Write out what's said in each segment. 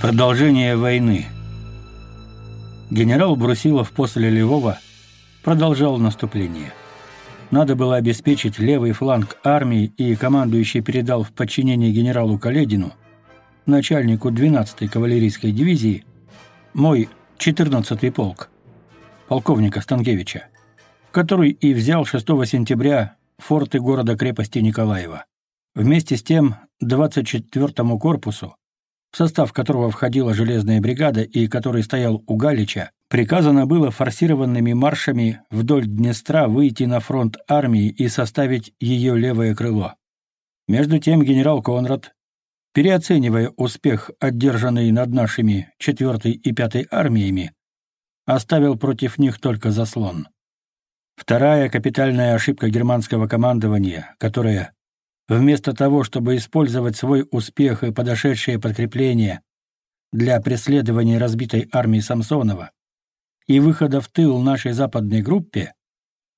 Продолжение войны. Генерал Брусилов после Львова продолжал наступление. Надо было обеспечить левый фланг армии, и командующий передал в подчинение генералу Каледину, начальнику 12-й кавалерийской дивизии, мой 14-й полк, полковника Станкевича, который и взял 6 сентября форты города-крепости Николаева. Вместе с тем 24-му корпусу в состав которого входила железная бригада и который стоял у Галича, приказано было форсированными маршами вдоль Днестра выйти на фронт армии и составить ее левое крыло. Между тем генерал Конрад, переоценивая успех, одержанный над нашими 4 и 5 армиями, оставил против них только заслон. Вторая капитальная ошибка германского командования, которая вместо того, чтобы использовать свой успех и подошедшее подкрепление для преследования разбитой армии Самсонова и выхода в тыл нашей западной группе,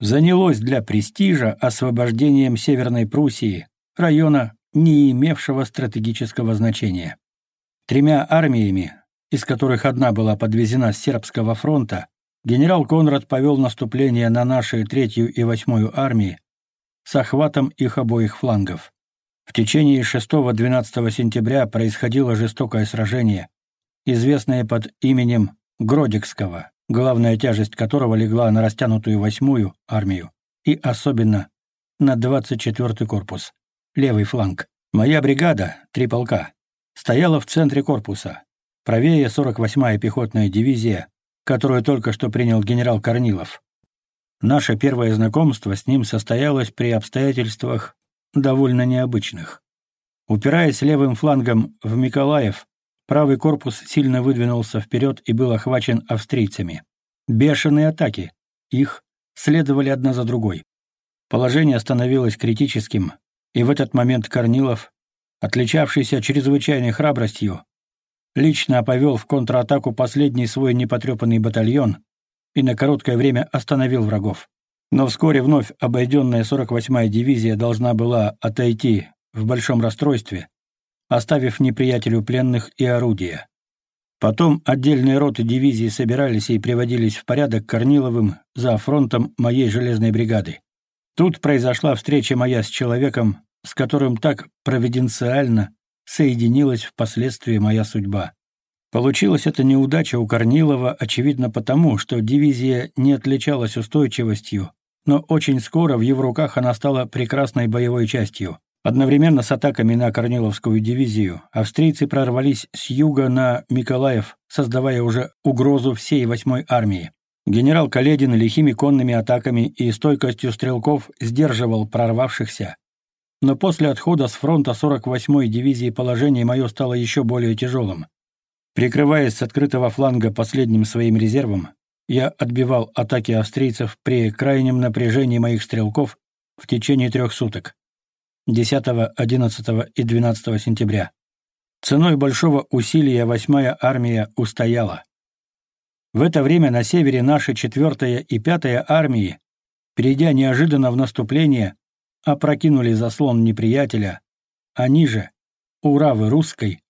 занялось для престижа освобождением Северной Пруссии, района, не имевшего стратегического значения. Тремя армиями, из которых одна была подвезена с сербского фронта, генерал Конрад повел наступление на наши третью и восьмую армии, с охватом их обоих флангов. В течение 6-12 сентября происходило жестокое сражение, известное под именем Гродикского, главная тяжесть которого легла на растянутую 8-ю армию и особенно на 24-й корпус, левый фланг. Моя бригада, три полка, стояла в центре корпуса, правее 48-я пехотная дивизия, которую только что принял генерал Корнилов. Наше первое знакомство с ним состоялось при обстоятельствах довольно необычных. Упираясь левым флангом в Миколаев, правый корпус сильно выдвинулся вперед и был охвачен австрийцами. Бешеные атаки. Их следовали одна за другой. Положение становилось критическим, и в этот момент Корнилов, отличавшийся чрезвычайной храбростью, лично оповел в контратаку последний свой непотрепанный батальон, и на короткое время остановил врагов. Но вскоре вновь обойденная 48-я дивизия должна была отойти в большом расстройстве, оставив неприятелю пленных и орудия. Потом отдельные роты дивизии собирались и приводились в порядок Корниловым за фронтом моей железной бригады. Тут произошла встреча моя с человеком, с которым так провиденциально соединилась впоследствии моя судьба. Получилась эта неудача у Корнилова, очевидно, потому, что дивизия не отличалась устойчивостью, но очень скоро в его руках она стала прекрасной боевой частью. Одновременно с атаками на Корниловскую дивизию австрийцы прорвались с юга на Миколаев, создавая уже угрозу всей 8-й армии. Генерал Каледин лихими конными атаками и стойкостью стрелков сдерживал прорвавшихся. Но после отхода с фронта 48-й дивизии положение мое стало еще более тяжелым. Прикрываясь с открытого фланга последним своим резервом, я отбивал атаки австрийцев при крайнем напряжении моих стрелков в течение трех суток — 10, 11 и 12 сентября. Ценой большого усилия 8-я армия устояла. В это время на севере наши 4-я и 5-я армии, перейдя неожиданно в наступление, опрокинули заслон неприятеля, а ниже — Уравы русской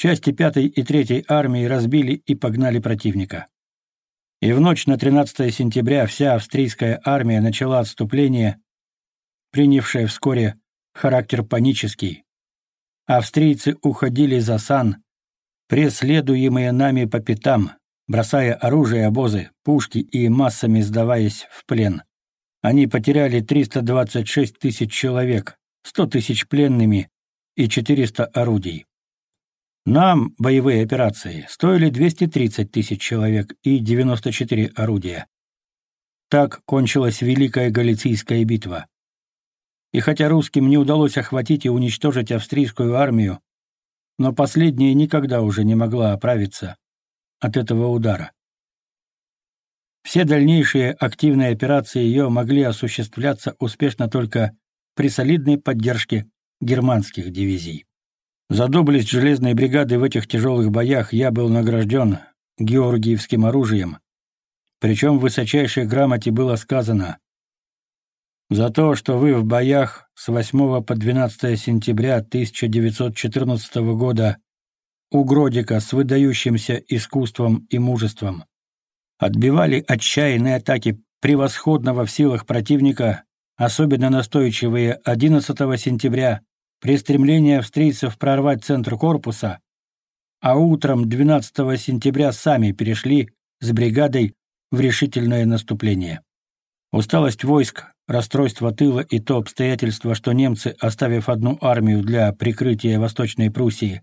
части 5 и 3-й армии разбили и погнали противника. И в ночь на 13 сентября вся австрийская армия начала отступление, принявшее вскоре характер панический. Австрийцы уходили за сан, преследуемые нами по пятам, бросая оружие, обозы, пушки и массами сдаваясь в плен. Они потеряли 326 тысяч человек, 100 тысяч пленными и 400 орудий. Нам боевые операции стоили 230 тысяч человек и 94 орудия. Так кончилась Великая Галицийская битва. И хотя русским не удалось охватить и уничтожить австрийскую армию, но последняя никогда уже не могла оправиться от этого удара. Все дальнейшие активные операции ее могли осуществляться успешно только при солидной поддержке германских дивизий. За доблесть железной бригады в этих тяжелых боях, я был награжден георгиевским оружием. Причем в высочайшей грамоте было сказано «За то, что вы в боях с 8 по 12 сентября 1914 года у Гродика с выдающимся искусством и мужеством отбивали отчаянные атаки превосходного в силах противника, особенно настойчивые 11 сентября при стремлении австрийцев прорвать центр корпуса, а утром 12 сентября сами перешли с бригадой в решительное наступление. Усталость войск, расстройство тыла и то обстоятельство, что немцы, оставив одну армию для прикрытия Восточной Пруссии,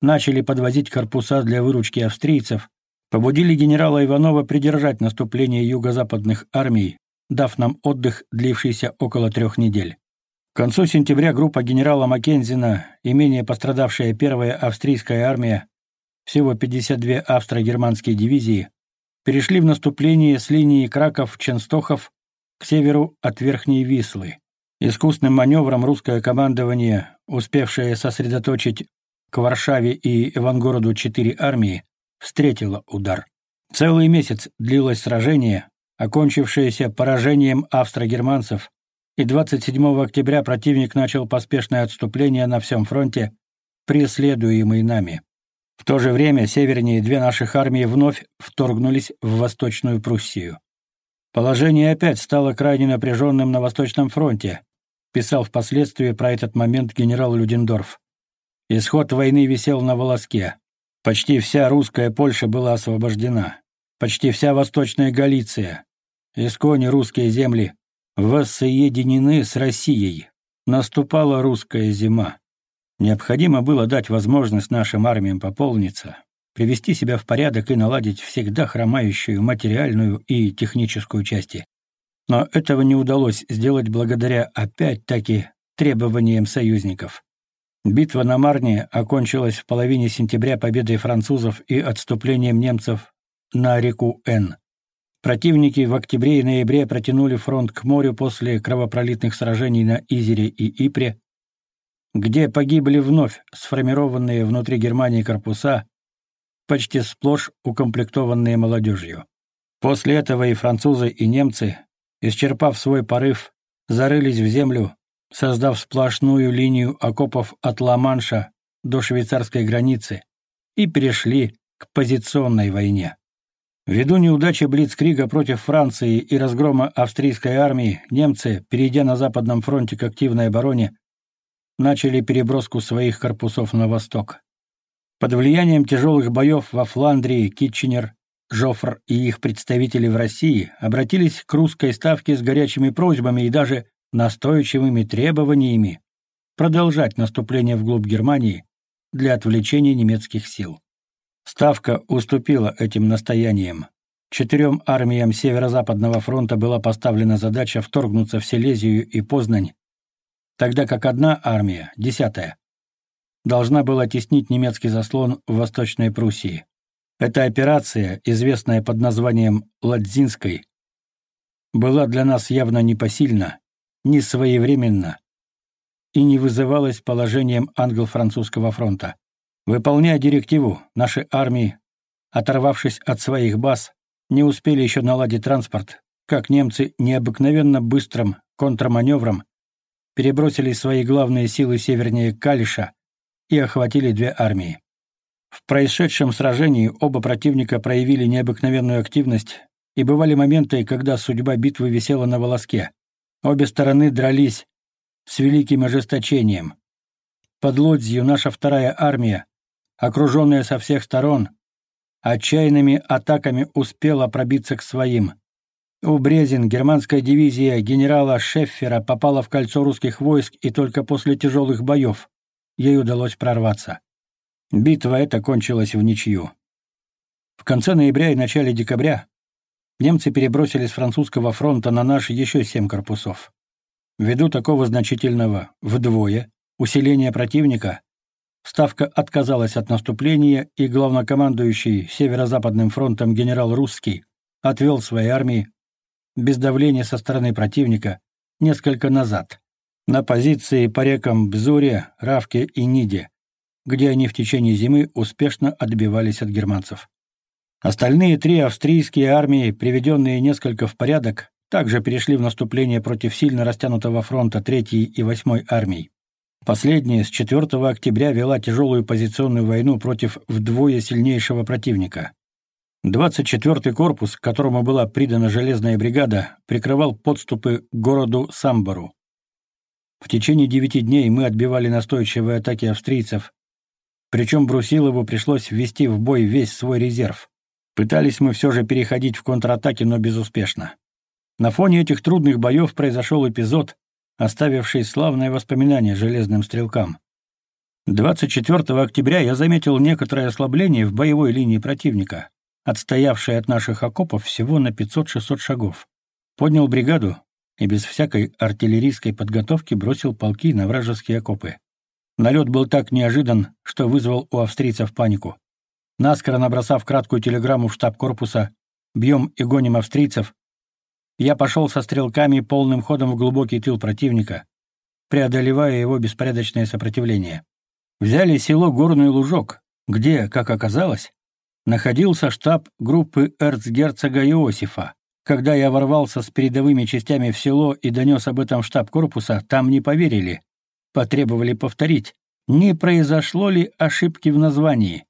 начали подвозить корпуса для выручки австрийцев, побудили генерала Иванова придержать наступление юго-западных армий, дав нам отдых, длившийся около трех недель. К концу сентября группа генерала Маккензина и менее пострадавшая первая австрийская армия, всего 52 австро-германские дивизии, перешли в наступление с линии Краков-Ченстохов к северу от Верхней Вислы. Искусным маневром русское командование, успевшее сосредоточить к Варшаве и Ивангороду четыре армии, встретило удар. Целый месяц длилось сражение, окончившееся поражением австро-германцев, и 27 октября противник начал поспешное отступление на всем фронте, преследуемый нами. В то же время севернее две наших армии вновь вторгнулись в Восточную Пруссию. «Положение опять стало крайне напряженным на Восточном фронте», писал впоследствии про этот момент генерал Людендорф. Исход войны висел на волоске. Почти вся русская Польша была освобождена. Почти вся Восточная Галиция. Искони русские земли воссоединены с Россией. Наступала русская зима. Необходимо было дать возможность нашим армиям пополниться, привести себя в порядок и наладить всегда хромающую материальную и техническую части. Но этого не удалось сделать благодаря опять-таки требованиям союзников. Битва на Марне окончилась в половине сентября победой французов и отступлением немцев на реку Н. Противники в октябре и ноябре протянули фронт к морю после кровопролитных сражений на Изере и Ипре, где погибли вновь сформированные внутри Германии корпуса, почти сплошь укомплектованные молодежью. После этого и французы, и немцы, исчерпав свой порыв, зарылись в землю, создав сплошную линию окопов от Ла-Манша до швейцарской границы и перешли к позиционной войне. Ведунью неудачи Блицкрига против Франции и разгрома австрийской армии немцы, перейдя на Западном фронте к активной обороне, начали переброску своих корпусов на восток. Под влиянием тяжелых боев во Фландрии Китченер, Жофр и их представители в России обратились к русской ставке с горячими просьбами и даже настойчивыми требованиями продолжать наступление вглубь Германии для отвлечения немецких сил. Ставка уступила этим настояниям. Четырем армиям Северо-Западного фронта была поставлена задача вторгнуться в Силезию и Познань, тогда как одна армия, десятая, должна была теснить немецкий заслон в Восточной Пруссии. Эта операция, известная под названием «Ладзинской», была для нас явно непосильна, несвоевременна и не вызывалась положением англо-французского фронта. Выполняя директиву, наши армии, оторвавшись от своих баз, не успели еще наладить транспорт, как немцы необыкновенно быстрым контрманевром перебросили свои главные силы севернее Калиша и охватили две армии. В происшедшем сражении оба противника проявили необыкновенную активность, и бывали моменты, когда судьба битвы висела на волоске. Обе стороны дрались с великим ожесточением. Под Лодзью наша вторая армия, окруженная со всех сторон, отчаянными атаками успела пробиться к своим. У Брезин германская дивизия генерала Шеффера попала в кольцо русских войск и только после тяжелых боев ей удалось прорваться. Битва эта кончилась в ничью. В конце ноября и начале декабря немцы перебросили с французского фронта на наш еще семь корпусов. Ввиду такого значительного вдвое усиления противника, Ставка отказалась от наступления, и главнокомандующий Северо-Западным фронтом генерал Русский отвел свои армии без давления со стороны противника несколько назад, на позиции по рекам Бзуре, Равке и Ниде, где они в течение зимы успешно отбивались от германцев. Остальные три австрийские армии, приведенные несколько в порядок, также перешли в наступление против сильно растянутого фронта 3-й и 8-й армий. Последняя с 4 октября вела тяжелую позиционную войну против вдвое сильнейшего противника. 24-й корпус, которому была придана железная бригада, прикрывал подступы к городу Самбару. В течение девяти дней мы отбивали настойчивые атаки австрийцев, причем Брусилову пришлось ввести в бой весь свой резерв. Пытались мы все же переходить в контратаки, но безуспешно. На фоне этих трудных боев произошел эпизод, оставивший славное воспоминание железным стрелкам. 24 октября я заметил некоторое ослабление в боевой линии противника, отстоявшей от наших окопов всего на 500-600 шагов. Поднял бригаду и без всякой артиллерийской подготовки бросил полки на вражеские окопы. Налет был так неожидан, что вызвал у австрийцев панику. Наскоро набросав краткую телеграмму в штаб корпуса «Бьем и гоним австрийцев», я пошел со стрелками полным ходом в глубокий тыл противника, преодолевая его беспорядочное сопротивление. Взяли село Горный Лужок, где, как оказалось, находился штаб группы эрцгерцога Иосифа. Когда я ворвался с передовыми частями в село и донес об этом штаб корпуса, там не поверили. Потребовали повторить, не произошло ли ошибки в названии.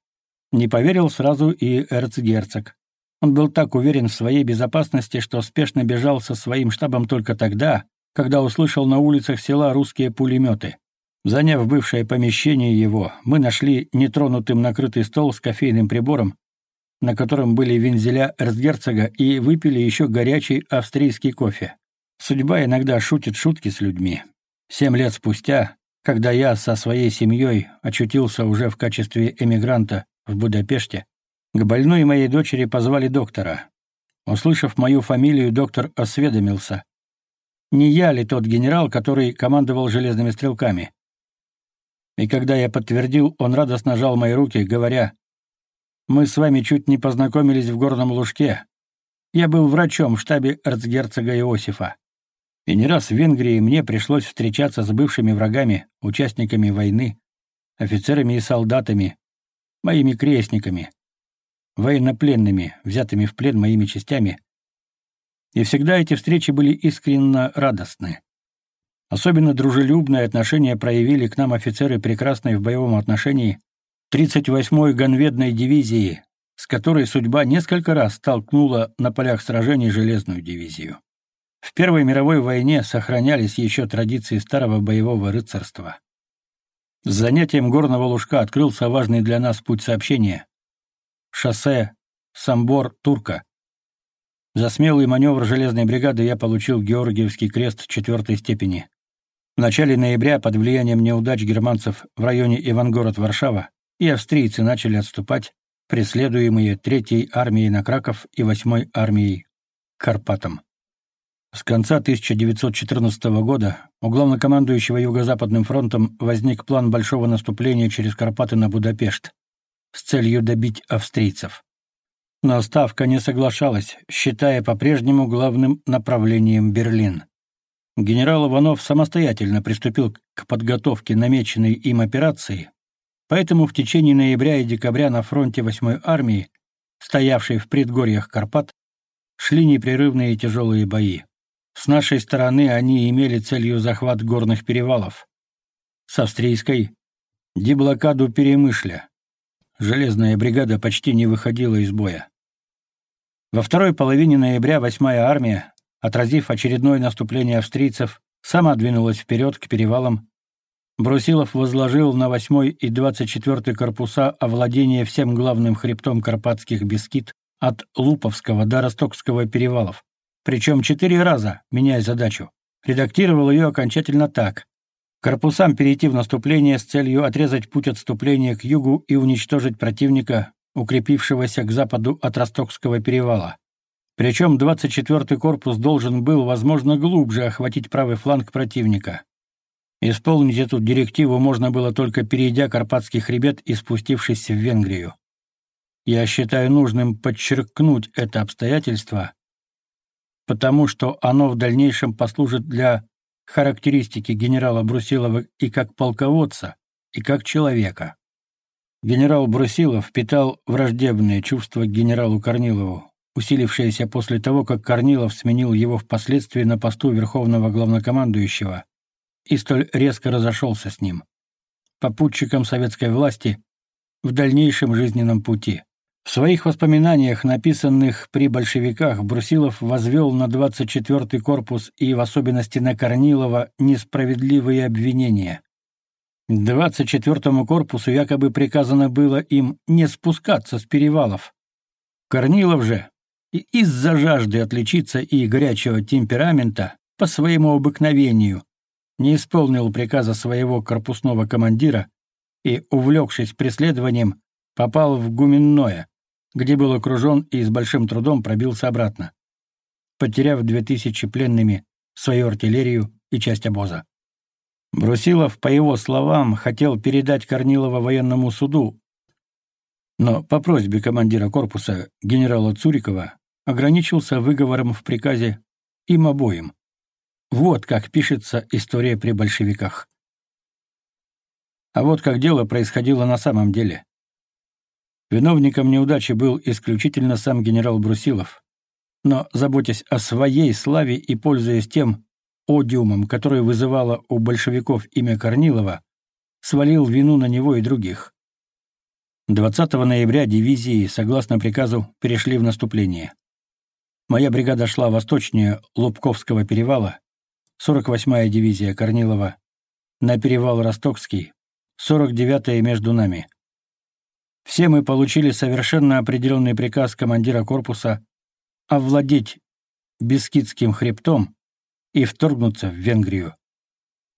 Не поверил сразу и эрцгерцог. Он был так уверен в своей безопасности, что спешно бежал со своим штабом только тогда, когда услышал на улицах села русские пулеметы. Заняв бывшее помещение его, мы нашли нетронутым накрытый стол с кофейным прибором, на котором были вензеля эрцгерцога, и выпили еще горячий австрийский кофе. Судьба иногда шутит шутки с людьми. Семь лет спустя, когда я со своей семьей очутился уже в качестве эмигранта в Будапеште, к больной моей дочери позвали доктора. Услышав мою фамилию, доктор осведомился. Не я ли тот генерал, который командовал железными стрелками? И когда я подтвердил, он радостно жал мои руки, говоря, «Мы с вами чуть не познакомились в горном лужке. Я был врачом в штабе эрцгерцога Иосифа. И не раз в Венгрии мне пришлось встречаться с бывшими врагами, участниками войны, офицерами и солдатами, моими крестниками, военнопленными, взятыми в плен моими частями, и всегда эти встречи были искренне радостны. Особенно дружелюбное отношение проявили к нам офицеры прекрасной в боевом отношении 38-й ганведной дивизии, с которой судьба несколько раз столкнула на полях сражений железную дивизию. В Первой мировой войне сохранялись еще традиции старого боевого рыцарства. С занятием горного лужка открылся важный для нас путь сообщения. Шоссе Самбор-Турка. За смелый маневр железной бригады я получил Георгиевский крест четвертой степени. В начале ноября под влиянием неудач германцев в районе Ивангород-Варшава и австрийцы начали отступать, преследуемые Третьей армией на Краков и Восьмой армией Карпатом. С конца 1914 года у главнокомандующего Юго-Западным фронтом возник план большого наступления через Карпаты на Будапешт с целью добить австрийцев. Но Ставка не соглашалась, считая по-прежнему главным направлением Берлин. Генерал Иванов самостоятельно приступил к подготовке намеченной им операции, поэтому в течение ноября и декабря на фронте 8-й армии, стоявшей в предгорьях Карпат, шли непрерывные тяжелые бои. С нашей стороны они имели целью захват горных перевалов. С австрийской — деблокаду Перемышля железная бригада почти не выходила из боя. Во второй половине ноября 8-я армия, отразив очередное наступление австрийцев, сама двинулась вперед к перевалам. Брусилов возложил на 8 и 24 корпуса овладение всем главным хребтом Карпатских Бескид от Луповского до Ростокского перевалов, причем четыре раза, меняя задачу. Редактировал ее окончательно так. Корпусам перейти в наступление с целью отрезать путь отступления к югу и уничтожить противника, укрепившегося к западу от Ростокского перевала. Причем 24-й корпус должен был, возможно, глубже охватить правый фланг противника. Исполнить эту директиву можно было только перейдя Карпатский хребет и спустившись в Венгрию. Я считаю нужным подчеркнуть это обстоятельство, потому что оно в дальнейшем послужит для характеристики генерала Брусилова и как полководца, и как человека. Генерал Брусилов питал враждебные чувства к генералу Корнилову, усилившееся после того, как Корнилов сменил его впоследствии на посту верховного главнокомандующего и столь резко разошелся с ним, попутчиком советской власти в дальнейшем жизненном пути. В своих воспоминаниях, написанных при большевиках, Брусилов возвел на 24-й корпус и в особенности на Корнилова несправедливые обвинения. 24-му корпусу якобы приказано было им не спускаться с перевалов. Корнилов же из-за жажды отличиться и горячего темперамента по своему обыкновению не исполнил приказа своего корпусного командира и, увлекшись преследованием, попал в Гуменное, где был окружен и с большим трудом пробился обратно, потеряв две тысячи пленными, свою артиллерию и часть обоза. Брусилов, по его словам, хотел передать Корнилова военному суду, но по просьбе командира корпуса генерала Цурикова ограничился выговором в приказе им обоим. Вот как пишется история при большевиках. А вот как дело происходило на самом деле. Виновником неудачи был исключительно сам генерал Брусилов. Но, заботясь о своей славе и пользуясь тем одиумом, которое вызывало у большевиков имя Корнилова, свалил вину на него и других. 20 ноября дивизии, согласно приказу, перешли в наступление. Моя бригада шла восточнее Лубковского перевала, 48-я дивизия Корнилова, на перевал Ростокский, 49-я между нами — все мы получили совершенно определенный приказ командира корпуса овладеть Бескидским хребтом и вторгнуться в Венгрию.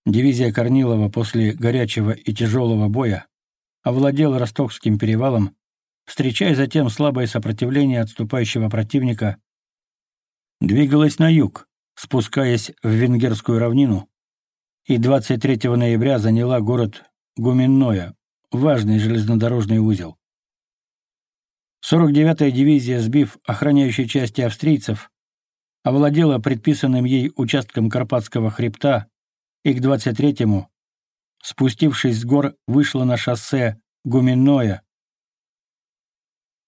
Дивизия Корнилова после горячего и тяжелого боя овладела Ростокским перевалом, встречая затем слабое сопротивление отступающего противника, двигалась на юг, спускаясь в Венгерскую равнину, и 23 ноября заняла город Гуменное важный железнодорожный узел. 49-я дивизия, сбив охраняющие части австрийцев, овладела предписанным ей участком Карпатского хребта и к 23-му, спустившись с гор, вышла на шоссе Гуменное,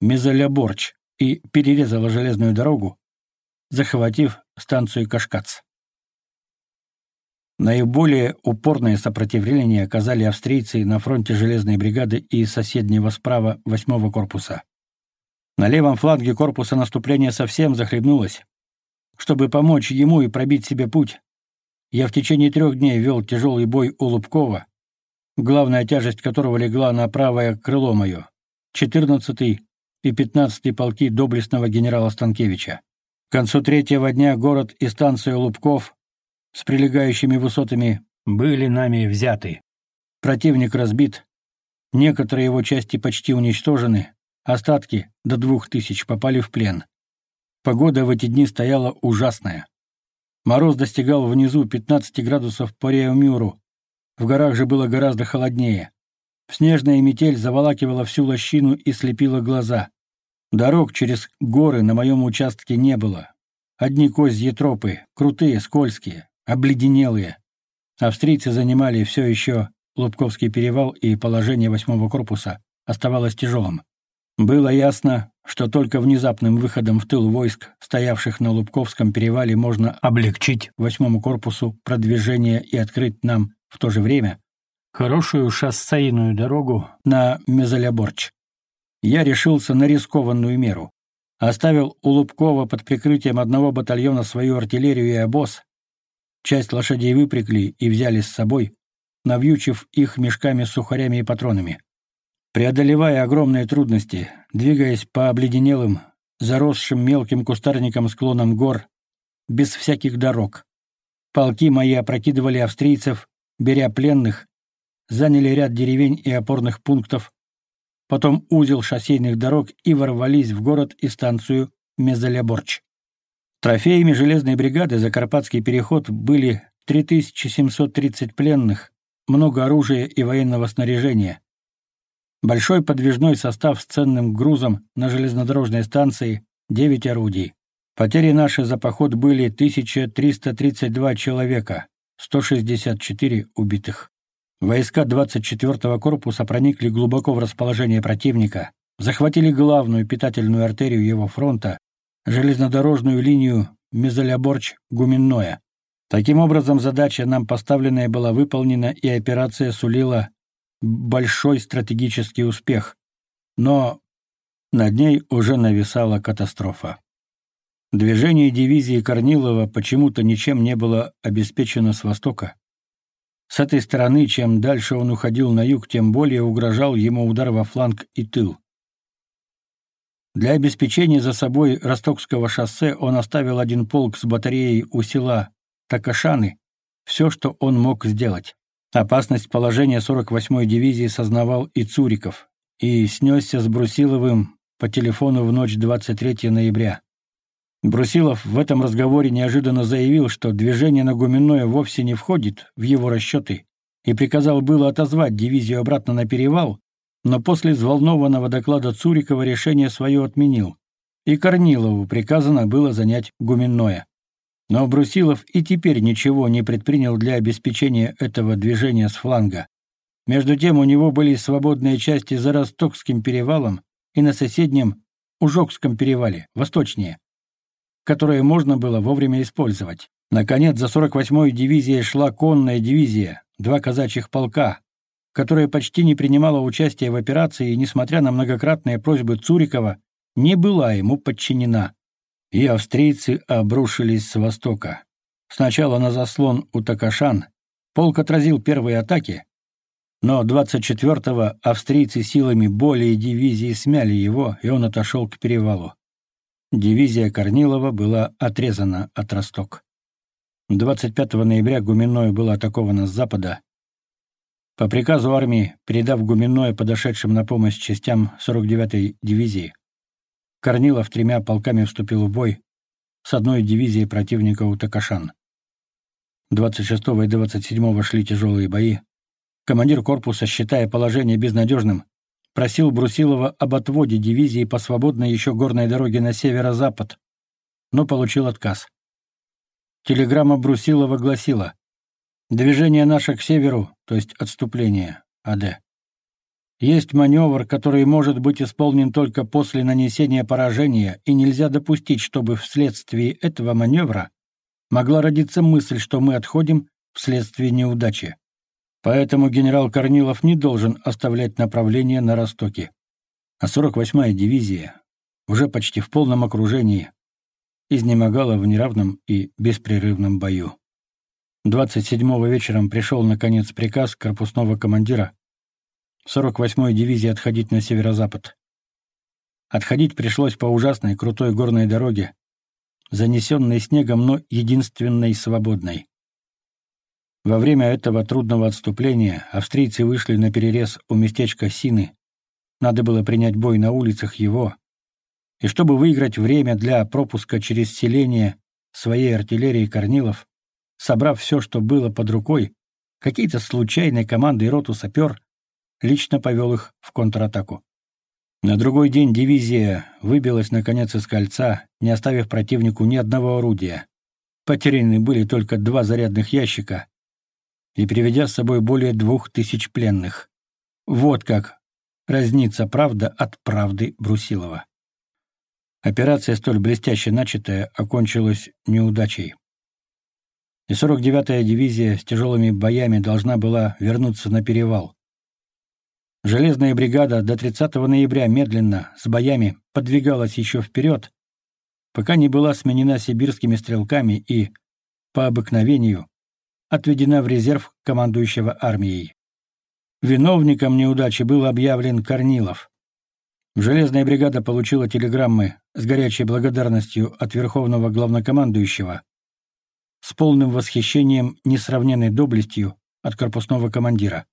Мезоляборч и перерезала железную дорогу, захватив станцию Кашкац. Наиболее упорное сопротивление оказали австрийцы на фронте железной бригады и соседнего справа 8-го корпуса. На левом фланге корпуса наступление совсем захлебнулось. Чтобы помочь ему и пробить себе путь, я в течение трех дней вел тяжелый бой у Лубкова, главная тяжесть которого легла на правое крыло мое, 14-й и 15-й полки доблестного генерала Станкевича. К концу третьего дня город и станцию Лубков с прилегающими высотами были нами взяты. Противник разбит, некоторые его части почти уничтожены, остатки до двух тысяч попали в плен. Погода в эти дни стояла ужасная. Мороз достигал внизу 15 градусов по Реомюру, в горах же было гораздо холоднее. Снежная метель заволакивала всю лощину и слепила глаза. Дорог через горы на моем участке не было. Одни козьи тропы, крутые, скользкие, обледенелые. Австрийцы занимали все еще Лубковский перевал, и положение восьмого корпуса оставалось тяжелым. Было ясно, что только внезапным выходом в тыл войск, стоявших на Лубковском перевале, можно облегчить восьмому корпусу продвижение и открыть нам в то же время хорошую шоссейную дорогу на Мезоляборч. Я решился на рискованную меру. Оставил у Лубкова под прикрытием одного батальона свою артиллерию и обоз, Часть лошадей выпрягли и взяли с собой, навьючив их мешками с сухарями и патронами. Преодолевая огромные трудности, двигаясь по обледенелым, заросшим мелким кустарником склонам гор, без всяких дорог. Полки мои опрокидывали австрийцев, беря пленных, заняли ряд деревень и опорных пунктов, потом узел шоссейных дорог и ворвались в город и станцию Мезалеборч. Трофеями железной бригады за Карпатский переход были 3730 пленных, много оружия и военного снаряжения. Большой подвижной состав с ценным грузом на железнодорожной станции — 9 орудий. Потери наши за поход были 1332 человека, 164 убитых. Войска 24-го корпуса проникли глубоко в расположение противника, захватили главную питательную артерию его фронта железнодорожную линию Мезоляборч-Гуменное. Таким образом, задача нам поставленная была выполнена, и операция сулила большой стратегический успех. Но над ней уже нависала катастрофа. Движение дивизии Корнилова почему-то ничем не было обеспечено с востока. С этой стороны, чем дальше он уходил на юг, тем более угрожал ему удар во фланг и тыл. Для обеспечения за собой Ростокского шоссе он оставил один полк с батареей у села Такашаны. Все, что он мог сделать. Опасность положения 48-й дивизии сознавал и Цуриков, и снесся с Брусиловым по телефону в ночь 23 ноября. Брусилов в этом разговоре неожиданно заявил, что движение на Гуменное вовсе не входит в его расчеты, и приказал было отозвать дивизию обратно на перевал, но после взволнованного доклада Цурикова решение свое отменил, и Корнилову приказано было занять Гуменное. Но Брусилов и теперь ничего не предпринял для обеспечения этого движения с фланга. Между тем у него были свободные части за Ростокским перевалом и на соседнем Ужокском перевале, восточнее, которые можно было вовремя использовать. Наконец, за 48-й дивизией шла конная дивизия, два казачьих полка, которая почти не принимала участия в операции и, несмотря на многократные просьбы Цурикова, не была ему подчинена. И австрийцы обрушились с востока. Сначала на заслон у Такашан полк отразил первые атаки, но 24-го австрийцы силами более дивизии смяли его, и он отошел к перевалу. Дивизия Корнилова была отрезана от Росток. 25 ноября Гуменное было атаковано с запада, по приказу армии, передав Гуменное подошедшим на помощь частям 49-й дивизии, Корнилов тремя полками вступил в бой с одной дивизией противника у Такашан. 26 и 27 шли тяжелые бои. Командир корпуса, считая положение безнадежным, просил Брусилова об отводе дивизии по свободной еще горной дороге на северо-запад, но получил отказ. Телеграмма Брусилова гласила Движение наше к северу, то есть отступление, АД. Есть маневр, который может быть исполнен только после нанесения поражения, и нельзя допустить, чтобы вследствие этого маневра могла родиться мысль, что мы отходим вследствие неудачи. Поэтому генерал Корнилов не должен оставлять направление на Ростоке. А 48-я дивизия, уже почти в полном окружении, изнемогала в неравном и беспрерывном бою. 27-го вечером пришел, наконец, приказ корпусного командира 48-й дивизии отходить на северо-запад. Отходить пришлось по ужасной крутой горной дороге, занесенной снегом, но единственной свободной. Во время этого трудного отступления австрийцы вышли на перерез у местечка Сины. Надо было принять бой на улицах его. И чтобы выиграть время для пропуска через селение своей артиллерии Корнилов, собрав все, что было под рукой, какие-то случайные команды и роту сапер, лично повел их в контратаку. На другой день дивизия выбилась наконец из кольца, не оставив противнику ни одного орудия. Потеряны были только два зарядных ящика и приведя с собой более двух тысяч пленных. Вот как разница правда от правды Брусилова. Операция, столь блестяще начатая, окончилась неудачей. И 49-я дивизия с тяжелыми боями должна была вернуться на перевал. Железная бригада до 30 ноября медленно, с боями, подвигалась еще вперед, пока не была сменена сибирскими стрелками и, по обыкновению, отведена в резерв командующего армией. Виновником неудачи был объявлен Корнилов. Железная бригада получила телеграммы с горячей благодарностью от верховного главнокомандующего, с полным восхищением несравненной доблестью от корпусного командира.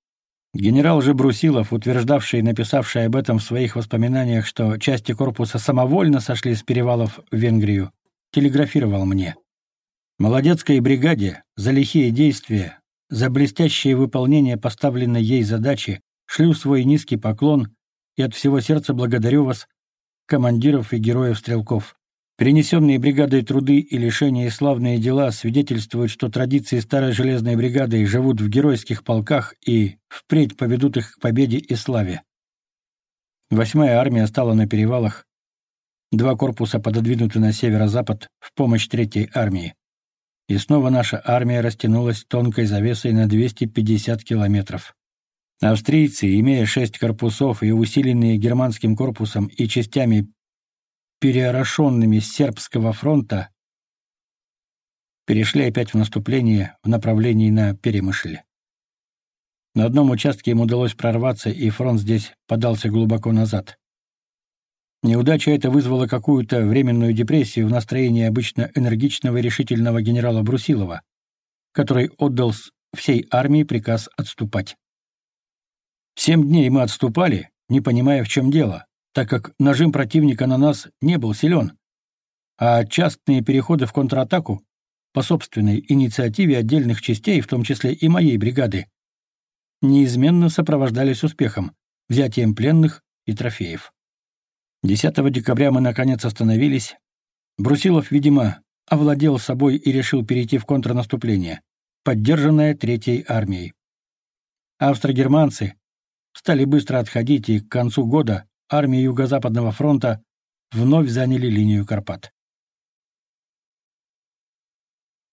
Генерал же Брусилов, утверждавший и написавший об этом в своих воспоминаниях, что части корпуса самовольно сошли с перевалов в Венгрию, телеграфировал мне. Молодецкой бригаде за лихие действия, за блестящее выполнение поставленной ей задачи шлю свой низкий поклон и от всего сердца благодарю вас, командиров и героев-стрелков. Перенесенные бригадой труды и лишения славные дела свидетельствуют, что традиции старой железной бригады живут в геройских полках и впредь поведут их к победе и славе. Восьмая армия стала на перевалах. Два корпуса пододвинуты на северо-запад в помощь третьей армии. И снова наша армия растянулась тонкой завесой на 250 километров. Австрийцы, имея шесть корпусов и усиленные германским корпусом и частями переорошенными сербского фронта, перешли опять в наступление в направлении на Перемышль. На одном участке им удалось прорваться, и фронт здесь подался глубоко назад. Неудача эта вызвала какую-то временную депрессию в настроении обычно энергичного и решительного генерала Брусилова, который отдал всей армии приказ отступать. Семь дней мы отступали, не понимая, в чем дело, так как нажим противника на нас не был силен, а частные переходы в контратаку по собственной инициативе отдельных частей, в том числе и моей бригады, неизменно сопровождались успехом, взятием пленных и трофеев. 10 декабря мы наконец остановились. Брусилов, видимо, овладел собой и решил перейти в контрнаступление, поддержанное Третьей армией. Австро-германцы стали быстро отходить и к концу года армию Юго-Западного фронта вновь заняли линию Карпат.